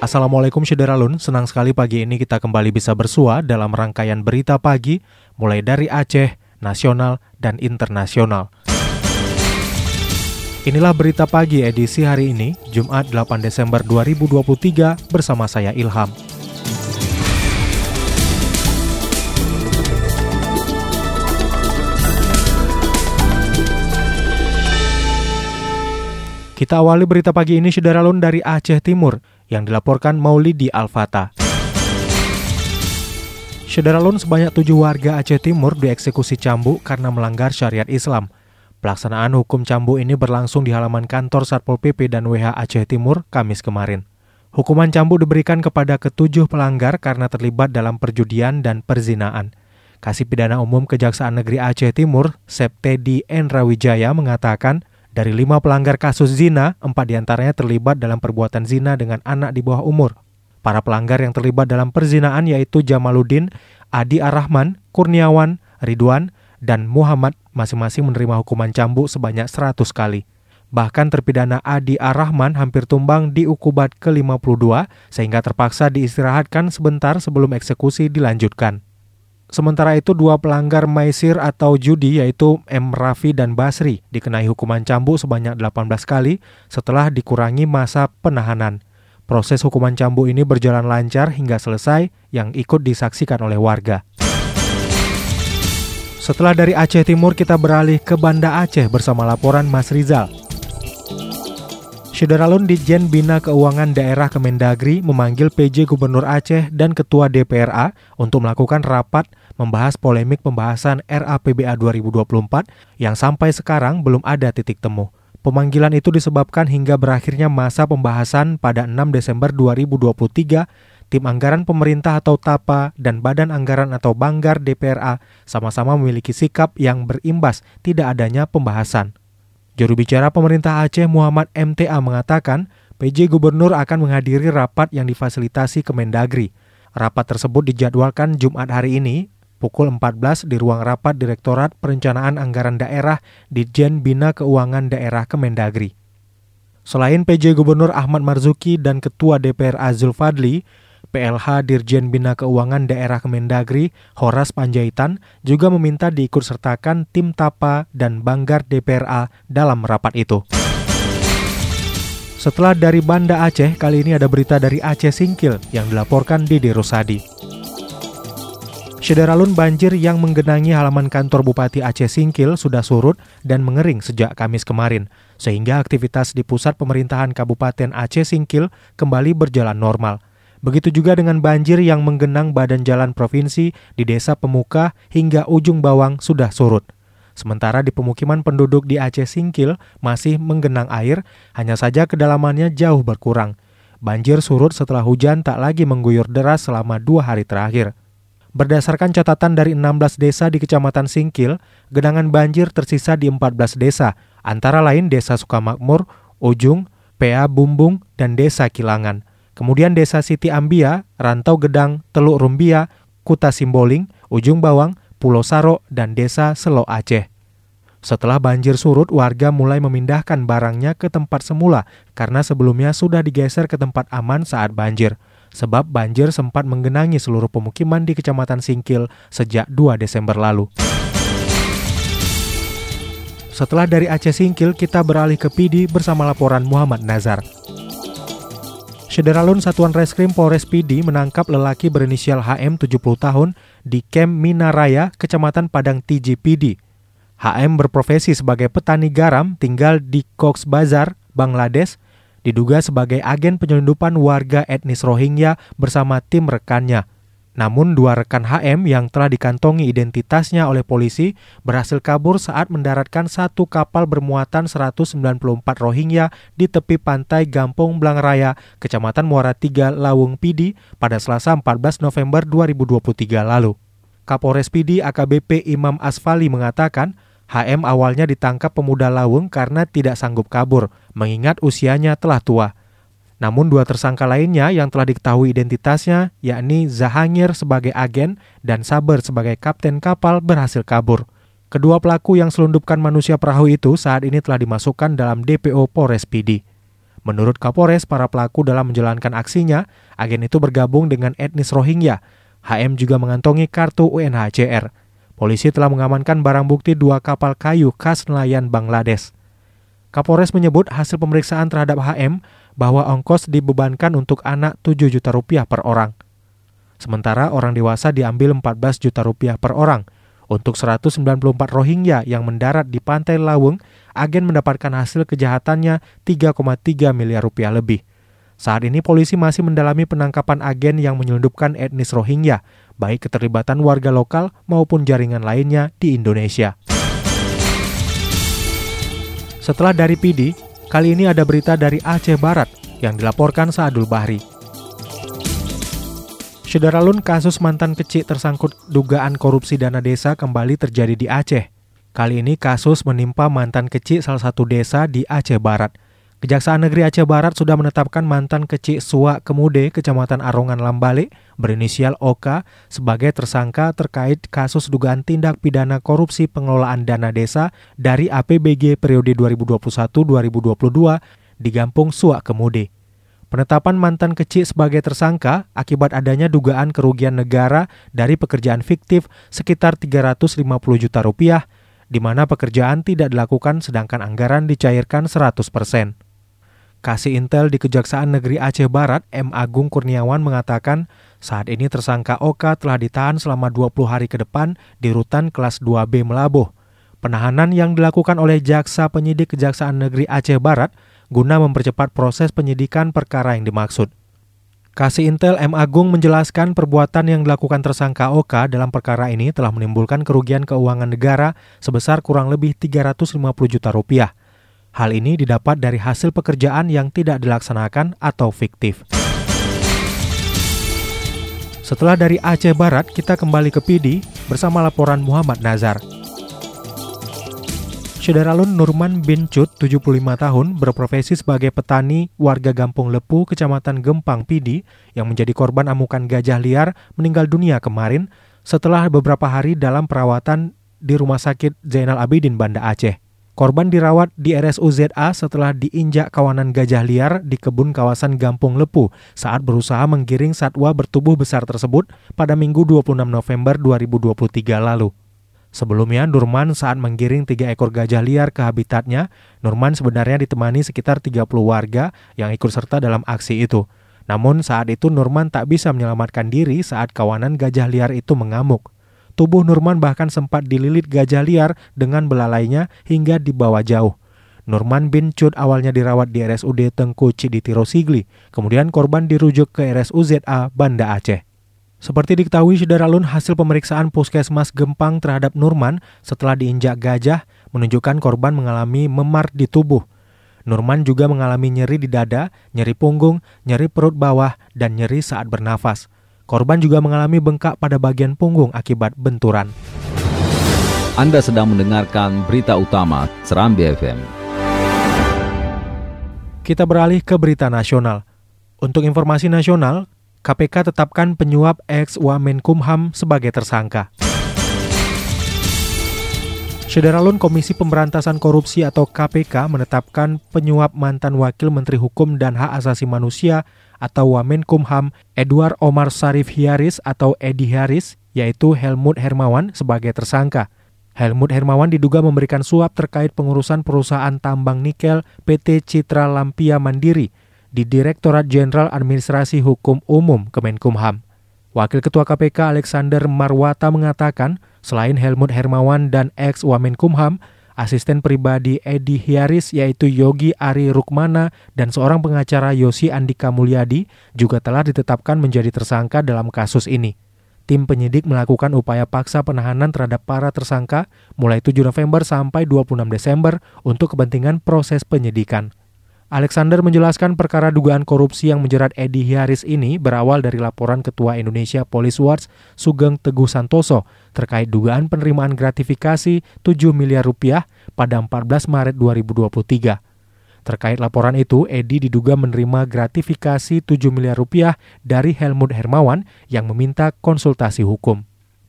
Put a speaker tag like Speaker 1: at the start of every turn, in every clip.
Speaker 1: Assalamualaikum Syederalun, senang sekali pagi ini kita kembali bisa bersua dalam rangkaian berita pagi mulai dari Aceh, nasional, dan internasional. Inilah berita pagi edisi hari ini, Jumat 8 Desember 2023 bersama saya Ilham. Kita awali berita pagi ini Syederalun dari Aceh Timur yang dilaporkan Maulidi Al-Fatah. Syederalun sebanyak tujuh warga Aceh Timur dieksekusi cambuk karena melanggar syariat Islam. Pelaksanaan hukum cambuk ini berlangsung di halaman kantor Satpol PP dan WH Aceh Timur Kamis kemarin. Hukuman cambuk diberikan kepada ketujuh pelanggar karena terlibat dalam perjudian dan perzinaan. Kasih Pidana Umum Kejaksaan Negeri Aceh Timur, Septedi Enrawijaya mengatakan dari lima pelanggar kasus zina, empat di antaranya terlibat dalam perbuatan zina dengan anak di bawah umur. Para pelanggar yang terlibat dalam perzinaan yaitu Jamaluddin, Adi Arrahman, Kurniawan, Ridwan, dan Muhammad masing-masing menerima hukuman cambuk sebanyak 100 kali. Bahkan terpidana Adi Arrahman hampir tumbang di ukubat ke-52 sehingga terpaksa diistirahatkan sebentar sebelum eksekusi dilanjutkan. Sementara itu dua pelanggar maisir atau judi yaitu M. Rafi dan Basri dikenai hukuman cambuk sebanyak 18 kali setelah dikurangi masa penahanan. Proses hukuman cambuk ini berjalan lancar hingga selesai yang ikut disaksikan oleh warga. Setelah dari Aceh Timur kita beralih ke Banda Aceh bersama laporan Mas Rizal. Syederalun Ditjen Bina Keuangan Daerah Kemendagri memanggil PJ Gubernur Aceh dan Ketua DPRA untuk melakukan rapat membahas polemik pembahasan RAPBA 2024 yang sampai sekarang belum ada titik temu. Pemanggilan itu disebabkan hingga berakhirnya masa pembahasan pada 6 Desember 2023, tim anggaran pemerintah atau TAPA dan Badan Anggaran atau Banggar DPRA sama-sama memiliki sikap yang berimbas tidak adanya pembahasan. Juru bicara pemerintah Aceh Muhammad MTA mengatakan, PJ Gubernur akan menghadiri rapat yang difasilitasi Kemendagri. Rapat tersebut dijadwalkan Jumat hari ini pukul 14 di ruang rapat Direktorat Perencanaan Anggaran Daerah Ditjen Bina Keuangan Daerah Kemendagri. Selain PJ Gubernur Ahmad Marzuki dan Ketua DPR Azul Fadli, PLH Dirjen Bina Keuangan Daerah Kemendagri, Horas Panjaitan, juga meminta diikut sertakan tim TAPA dan Banggar DPRA dalam rapat itu. Setelah dari Banda Aceh, kali ini ada berita dari Aceh Singkil yang dilaporkan Didi Rusadi. Syederalun banjir yang menggenangi halaman kantor Bupati Aceh Singkil sudah surut dan mengering sejak Kamis kemarin, sehingga aktivitas di pusat pemerintahan Kabupaten Aceh Singkil kembali berjalan normal. Begitu juga dengan banjir yang menggenang badan jalan provinsi di desa Pemuka hingga ujung bawang sudah surut. Sementara di pemukiman penduduk di Aceh Singkil masih menggenang air, hanya saja kedalamannya jauh berkurang. Banjir surut setelah hujan tak lagi mengguyur deras selama dua hari terakhir. Berdasarkan catatan dari 16 desa di Kecamatan Singkil, genangan banjir tersisa di 14 desa, antara lain Desa Sukamakmur, Ujung, PA Bumbung, dan Desa Kilangan. Kemudian Desa Siti Ambia, Rantau Gedang, Teluk Rumbia, Kuta Simboling, Ujung Bawang, Pulau Saro, dan Desa Selo Aceh. Setelah banjir surut, warga mulai memindahkan barangnya ke tempat semula karena sebelumnya sudah digeser ke tempat aman saat banjir. Sebab banjir sempat menggenangi seluruh pemukiman di Kecamatan Singkil sejak 2 Desember lalu. Setelah dari Aceh Singkil, kita beralih ke Pidi bersama laporan Muhammad Nazar. Syederalun Satuan Reskrim Polres Pidi menangkap lelaki berinisial HM 70 tahun di Kem Minaraya, Kecamatan Padang Tiji Pidi. HM berprofesi sebagai petani garam tinggal di Cox Bazar, Bangladesh, diduga sebagai agen penyelundupan warga etnis Rohingya bersama tim rekannya. Namun dua rekan HM yang telah dikantongi identitasnya oleh polisi berhasil kabur saat mendaratkan satu kapal bermuatan 194 Rohingya di tepi pantai Gampong Blangraya, Kecamatan Muara Tiga, Lawung Pidi pada Selasa 14 November 2023 lalu. Kapolres Pidi AKBP Imam Asfali mengatakan, HM awalnya ditangkap pemuda Lawung karena tidak sanggup kabur, mengingat usianya telah tua. Namun dua tersangka lainnya yang telah diketahui identitasnya, yakni Zahangir sebagai agen dan Saber sebagai kapten kapal berhasil kabur. Kedua pelaku yang selundupkan manusia perahu itu saat ini telah dimasukkan dalam DPO Polres Pidi. Menurut Kapolres, para pelaku dalam menjalankan aksinya, agen itu bergabung dengan etnis Rohingya. HM juga mengantongi kartu UNHCR. Polisi telah mengamankan barang bukti dua kapal kayu khas nelayan Bangladesh. Kapolres menyebut hasil pemeriksaan terhadap HM bahwa ongkos dibebankan untuk anak 7 juta rupiah per orang. Sementara orang dewasa diambil 14 juta rupiah per orang. Untuk 194 Rohingya yang mendarat di pantai Lawung, agen mendapatkan hasil kejahatannya 3,3 miliar rupiah lebih. Saat ini polisi masih mendalami penangkapan agen yang menyelundupkan etnis Rohingya, baik keterlibatan warga lokal maupun jaringan lainnya di Indonesia. Setelah dari PD, Kali ini ada berita dari Aceh Barat yang dilaporkan Saadul Bahri. Syederalun kasus mantan kecil tersangkut dugaan korupsi dana desa kembali terjadi di Aceh. Kali ini kasus menimpa mantan kecil salah satu desa di Aceh Barat – Kejaksaan Negeri Aceh Barat sudah menetapkan mantan kecil Suak Kemude, Kecamatan Arongan Lambale, berinisial OK, sebagai tersangka terkait kasus dugaan tindak pidana korupsi pengelolaan dana desa dari APBG periode 2021-2022 di Gampung Suak Kemude. Penetapan mantan kecil sebagai tersangka akibat adanya dugaan kerugian negara dari pekerjaan fiktif sekitar 350 juta rupiah, di mana pekerjaan tidak dilakukan sedangkan anggaran dicairkan 100 persen. Kasih Intel di Kejaksaan Negeri Aceh Barat, M. Agung Kurniawan mengatakan saat ini tersangka Oka telah ditahan selama 20 hari ke depan di rutan kelas 2B Melabuh. Penahanan yang dilakukan oleh Jaksa Penyidik Kejaksaan Negeri Aceh Barat guna mempercepat proses penyidikan perkara yang dimaksud. Kasih Intel M. Agung menjelaskan perbuatan yang dilakukan tersangka Oka dalam perkara ini telah menimbulkan kerugian keuangan negara sebesar kurang lebih 350 juta rupiah. Hal ini didapat dari hasil pekerjaan yang tidak dilaksanakan atau fiktif. Setelah dari Aceh Barat, kita kembali ke Pidi bersama laporan Muhammad Nazar. Syederalun Nurman bin Cut, 75 tahun, berprofesi sebagai petani warga Gampung Lepu, Kecamatan Gempang, Pidi, yang menjadi korban amukan gajah liar meninggal dunia kemarin setelah beberapa hari dalam perawatan di Rumah Sakit Zainal Abidin, Banda Aceh. Korban dirawat di RSUZA setelah diinjak kawanan gajah liar di kebun kawasan Gampung Lepu saat berusaha menggiring satwa bertubuh besar tersebut pada Minggu 26 November 2023 lalu. Sebelumnya, Nurman saat menggiring tiga ekor gajah liar ke habitatnya, Nurman sebenarnya ditemani sekitar 30 warga yang ikut serta dalam aksi itu. Namun saat itu Nurman tak bisa menyelamatkan diri saat kawanan gajah liar itu mengamuk. Tubuh Nurman bahkan sempat dililit gajah liar dengan belalainya hingga dibawa jauh. Nurman bin Cud awalnya dirawat di RSUD Tengku Ciditiro Sigli, kemudian korban dirujuk ke RSUZA Banda Aceh. Seperti diketahui Syederalun hasil pemeriksaan puskesmas Gempang terhadap Nurman setelah diinjak gajah menunjukkan korban mengalami memar di tubuh. Nurman juga mengalami nyeri di dada, nyeri punggung, nyeri perut bawah, dan nyeri saat bernafas. Korban juga mengalami bengkak pada bagian punggung akibat benturan.
Speaker 2: Anda sedang mendengarkan berita utama Serambi FM.
Speaker 1: Kita beralih ke berita nasional. Untuk informasi nasional, KPK tetapkan penyuap ex Wamenkumham sebagai tersangka. Sederalun Komisi Pemberantasan Korupsi atau KPK menetapkan penyuap mantan Wakil Menteri Hukum dan Hak Asasi Manusia atau Wamenkumham Edward Omar Sarif Hiaris atau Edi Hiaris, yaitu Helmut Hermawan sebagai tersangka. Helmut Hermawan diduga memberikan suap terkait pengurusan perusahaan tambang nikel PT Citra Lampia Mandiri di Direktorat Jenderal Administrasi Hukum Umum Kemenkumham. Wakil Ketua KPK Alexander Marwata mengatakan, selain Helmut Hermawan dan ex Wamenkumham, asisten pribadi Edi Hiaris yaitu Yogi Ari Rukmana dan seorang pengacara Yosi Andika Mulyadi juga telah ditetapkan menjadi tersangka dalam kasus ini. tim penyidik melakukan upaya paksa penahanan terhadap para tersangka mulai 7 November sampai 26 Desember untuk kepentingan proses penyidikan. Alexander menjelaskan perkara dugaan korupsi yang menjerat Edi Hiaris ini berawal dari laporan Ketua Indonesia Police Watch Sugeng Teguh Santoso terkait dugaan penerimaan gratifikasi 7 miliar rupiah pada 14 Maret 2023. Terkait laporan itu, Edi diduga menerima gratifikasi 7 miliar rupiah dari Helmut Hermawan yang meminta konsultasi hukum.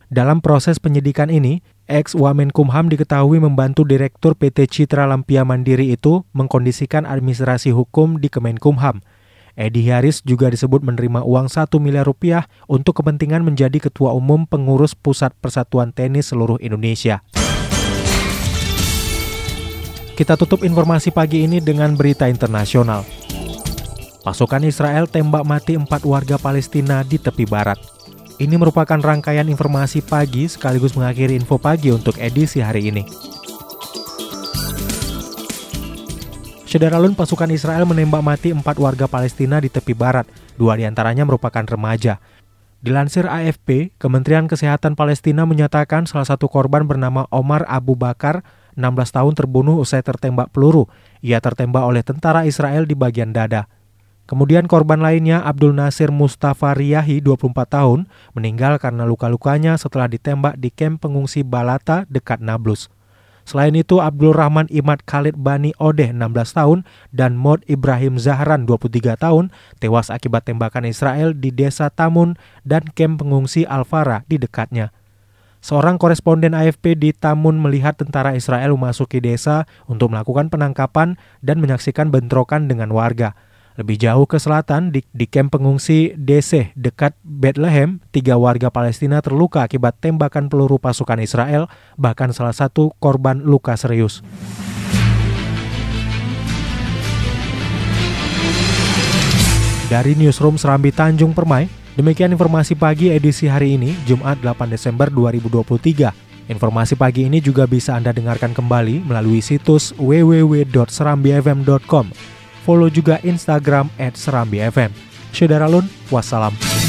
Speaker 1: Dalam proses penyidikan ini, ex Wamenkumham diketahui membantu Direktur PT Citra Lampia Mandiri itu mengkondisikan administrasi hukum di Kemenkumham. Edi Haris juga disebut menerima uang 1 miliar rupiah untuk kepentingan menjadi Ketua Umum Pengurus Pusat Persatuan Tenis Seluruh Indonesia. Kita tutup informasi pagi ini dengan berita internasional. Pasukan Israel tembak mati empat warga Palestina di tepi barat. Ini merupakan rangkaian informasi pagi sekaligus mengakhiri info pagi untuk edisi hari ini. Sederalun pasukan Israel menembak mati empat warga Palestina di tepi barat, dua di antaranya merupakan remaja. Dilansir AFP, Kementerian Kesehatan Palestina menyatakan salah satu korban bernama Omar Abu Bakar, 16 tahun terbunuh usai tertembak peluru. Ia tertembak oleh tentara Israel di bagian dada. Kemudian korban lainnya Abdul Nasir Mustafa Riyahi 24 tahun meninggal karena luka-lukanya setelah ditembak di kamp pengungsi Balata dekat Nablus. Selain itu Abdul Rahman Imad Khalid Bani Odeh 16 tahun dan Mod Ibrahim Zahran 23 tahun tewas akibat tembakan Israel di desa Tamun dan kamp pengungsi Al-Fara di dekatnya. Seorang koresponden AFP di Tamun melihat tentara Israel memasuki desa untuk melakukan penangkapan dan menyaksikan bentrokan dengan warga. Lebih jauh ke selatan, di, di kamp pengungsi Deseh dekat Bethlehem, tiga warga Palestina terluka akibat tembakan peluru pasukan Israel, bahkan salah satu korban luka serius. Dari Newsroom Serambi Tanjung Permai, demikian informasi pagi edisi hari ini, Jumat 8 Desember 2023. Informasi pagi ini juga bisa Anda dengarkan kembali melalui situs www.serambifm.com follow juga Instagram at Serambi FM. Syederalun, wassalam.